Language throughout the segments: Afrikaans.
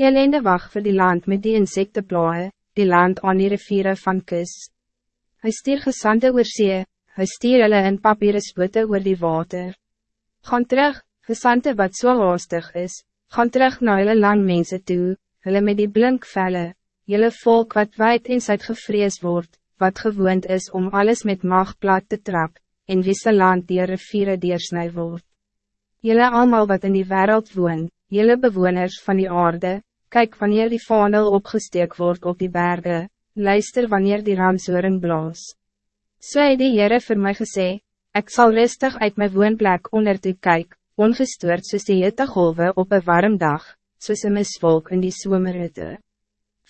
Jelende wacht voor die land met die insectenplaaien, die land aan die riviere van kus. Hij stier gesande oor see, hy stier hulle in papieren sputte oor die water. Gaan terug, gesante wat zo so haastig is, gaan terug naar hulle lang mense toe, hulle met die blink velle, julle volk wat wijd in sy gevrees wordt, wat gewoond is om alles met macht plat te trap, en wie se land die riviere deersnij word. Julle allemaal wat in die wereld woon, julle bewoners van die aarde, kijk wanneer die vaandel opgesteek wordt op die bergen, luister wanneer die ramsoring blaas. So het die Heere vir my gesê, ek sal rustig uit my woonplek onder te kyk, ongestoord soos die hittegolwe op een warm dag, soos een misvolk in die somerhitte.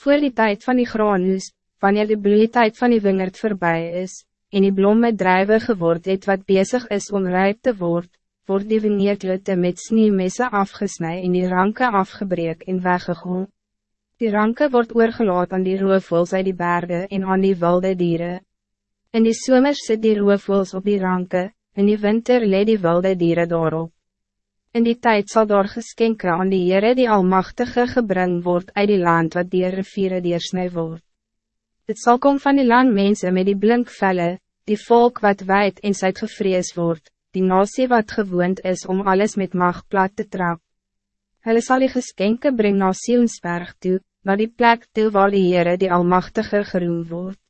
Voor die tijd van die graanhoes, wanneer de bloeitijd van die wingerd voorbij is, en die blomme drijven geword het wat bezig is om rijp te worden, wordt die vingertlote met sneeuwmesse afgesnij en die ranke afgebreek en weggegooid. Die ranke wordt oorgelaat aan die roofvoels uit die bergen en aan die wilde dieren. In die zomer zit die roofvoels op die ranke, in die winter leed die wilde dieren daarop. In die tijd zal daar geskenke aan die Heere die Almachtige gebring word uit die land wat die riviere deursnij wordt. Het zal komen van die lang mensen met die blinkvelle, die volk wat wijd in sy gevrees wordt, die nasie wat gewoond is om alles met macht plat te trap. Hulle sal die geskenke bring na Sionsberg toe, na die plek toe waar die Heere die Almachtige geroem wordt.